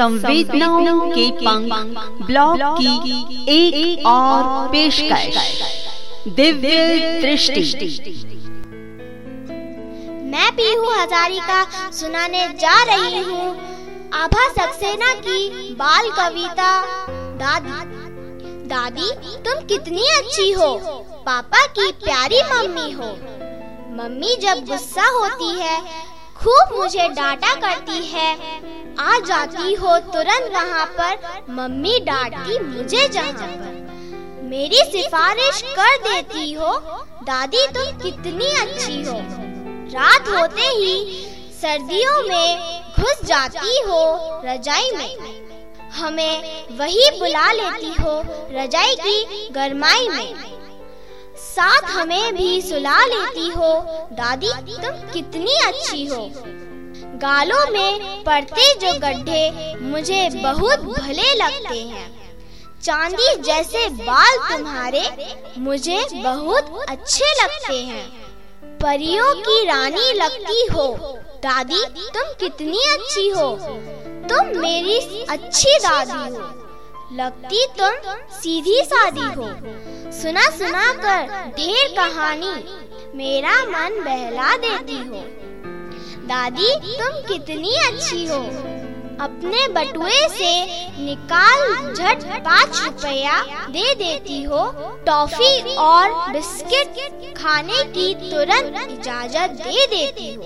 संवेदनाओं के पंख ब्लॉग की एक, एक और पेशकश। दिव्य दृष्टि। मैं पीहू हजारिका सुनाने जा रही हूँ। आभा सक्सेना की बाल कविता। दादी दादी तुम कितनी अच्छी हो। पापा की प्यारी मम्मी हो। मम्मी जब गुस्सा होती है खूब मुझे डांटा करती है। आ जाती हो तुरंत वहाँ पर। मम्मी डांटती मुझे जहाँ पर। मेरी सिफारिश कर देती हो। दादी तुम कितनी अच्छी हो। रात होते ही सर्दियों में घुस जाती हो रजाई में। हमें वही बुला लेती हो रजाई की गरमाई में। साथ हमें भी सुला लेती हो। दादी, तुम कितनी अच्छी हो। गालों में पड़ते जो गड्ढे मुझे बहुत भले लगते हैं। चांदी जैसे बाल तुम्हारे मुझे बहुत अच्छे लगते हैं। परियों की रानी लगती हो। दादी, तुम कितनी अच्छी हो। तुम मेरी अच्छी दादी हो। लगती तुम सीधी सादी हो। सुना सुना कर ढेर कहानी, मेरा मन बहला देती हो। दादी, तुम कितनी अच्छी हो। अपने बटुए से निकाल झट पाँच रुपया दे देती हो। टॉफी और बिस्किट खाने की तुरंत इजाज़त दे देती हो।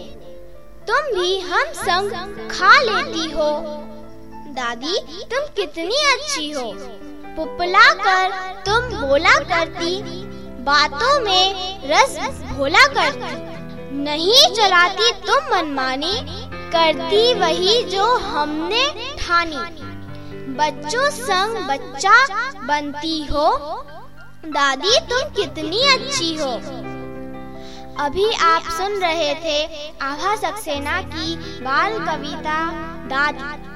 तुम भी हम संग खा लेती हो। दादी, तुम कितनी अच्छी हो। पुपला कर, तुम बोला करती। बातों में रस भोला करती। नहीं चलाती तुम मनमानी। करती वही जो हमने ठानी। बच्चों संग बच्चा बनती हो। दादी, तुम कितनी अच्छी हो। अभी आप सुन रहे थे आभा सक्सेना की बाल कविता दादी।